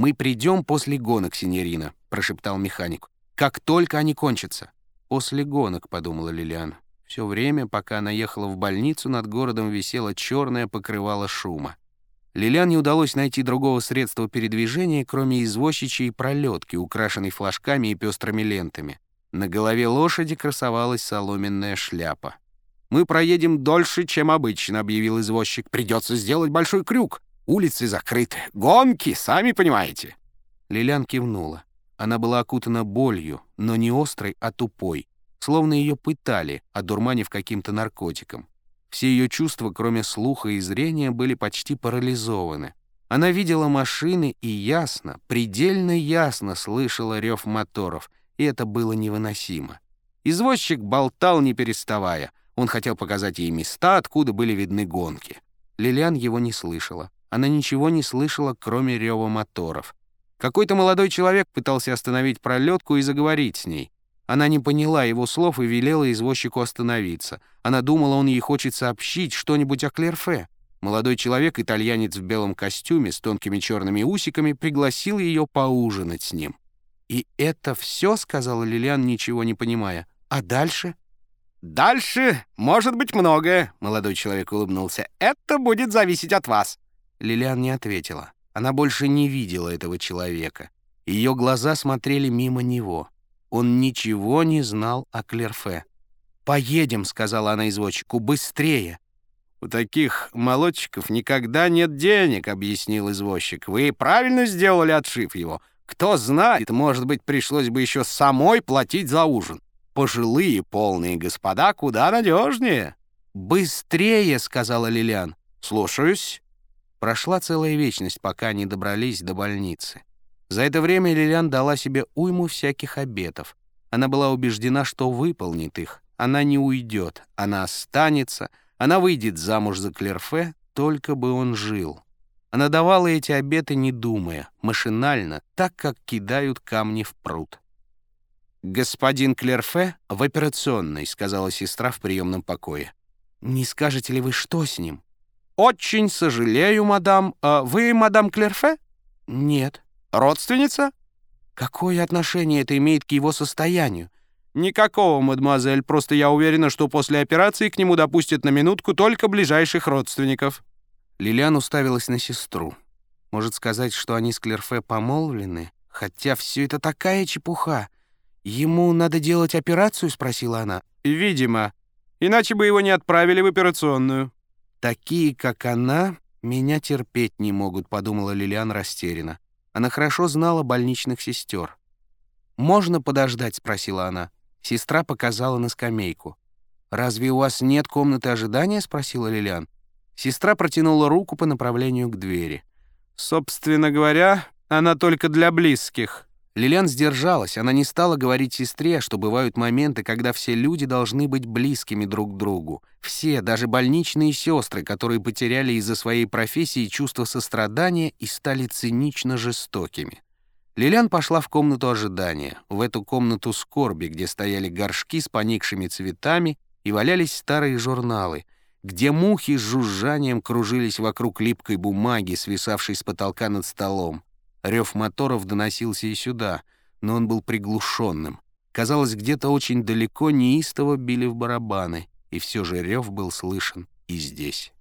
«Мы придем после гонок, синьорина», — прошептал механик. «Как только они кончатся». «После гонок», — подумала Лилиан. Все время, пока она ехала в больницу, над городом висело черное покрывало шума. Лилиан не удалось найти другого средства передвижения, кроме извозчичьей пролетки, украшенной флажками и пестрыми лентами. На голове лошади красовалась соломенная шляпа. «Мы проедем дольше, чем обычно», — объявил извозчик. «Придется сделать большой крюк. Улицы закрыты. Гонки, сами понимаете». Лилиан кивнула. Она была окутана болью, но не острой, а тупой. Словно ее пытали, одурманив каким-то наркотиком. Все ее чувства, кроме слуха и зрения, были почти парализованы. Она видела машины и ясно, предельно ясно слышала рев моторов, и это было невыносимо. Извозчик болтал, не переставая. Он хотел показать ей места, откуда были видны гонки. Лилиан его не слышала. Она ничего не слышала, кроме рева моторов. Какой-то молодой человек пытался остановить пролетку и заговорить с ней. Она не поняла его слов и велела извозчику остановиться. Она думала, он ей хочет сообщить что-нибудь о Клерфе. Молодой человек, итальянец в белом костюме с тонкими черными усиками, пригласил ее поужинать с ним. «И это все?» — сказала Лилиан, ничего не понимая. «А дальше?» «Дальше может быть многое», — молодой человек улыбнулся. «Это будет зависеть от вас». Лилиан не ответила. Она больше не видела этого человека. Ее глаза смотрели мимо него. Он ничего не знал о Клерфе. «Поедем», — сказала она извозчику, — «быстрее». «У таких молодчиков никогда нет денег», — объяснил извозчик. «Вы правильно сделали, отшив его. Кто знает, может быть, пришлось бы еще самой платить за ужин. Пожилые полные господа куда надежнее». «Быстрее», — сказала Лилиан. «Слушаюсь». Прошла целая вечность, пока они добрались до больницы. За это время Лилиан дала себе уйму всяких обетов. Она была убеждена, что выполнит их. Она не уйдет, она останется, она выйдет замуж за Клерфе, только бы он жил. Она давала эти обеты, не думая, машинально, так, как кидают камни в пруд. «Господин Клерфе в операционной», — сказала сестра в приемном покое. «Не скажете ли вы, что с ним?» «Очень сожалею, мадам. А вы мадам Клерфе?» «Нет». Родственница? Какое отношение это имеет к его состоянию? Никакого, мадемуазель, просто я уверена, что после операции к нему допустят на минутку только ближайших родственников. Лилиан уставилась на сестру. Может сказать, что они с Клерфе помолвлены? Хотя все это такая чепуха. Ему надо делать операцию, спросила она. Видимо. Иначе бы его не отправили в операционную. Такие, как она, меня терпеть не могут, подумала Лилиан растерянно. Она хорошо знала больничных сестер. «Можно подождать?» — спросила она. Сестра показала на скамейку. «Разве у вас нет комнаты ожидания?» — спросила Лилиан. Сестра протянула руку по направлению к двери. «Собственно говоря, она только для близких», Лилиан сдержалась, она не стала говорить сестре, что бывают моменты, когда все люди должны быть близкими друг к другу. Все, даже больничные сестры, которые потеряли из-за своей профессии чувство сострадания и стали цинично жестокими. Лилиан пошла в комнату ожидания, в эту комнату скорби, где стояли горшки с поникшими цветами и валялись старые журналы, где мухи с жужжанием кружились вокруг липкой бумаги, свисавшей с потолка над столом. Рев моторов доносился и сюда, но он был приглушенным. Казалось, где-то очень далеко неистово били в барабаны, и все же рев был слышен и здесь.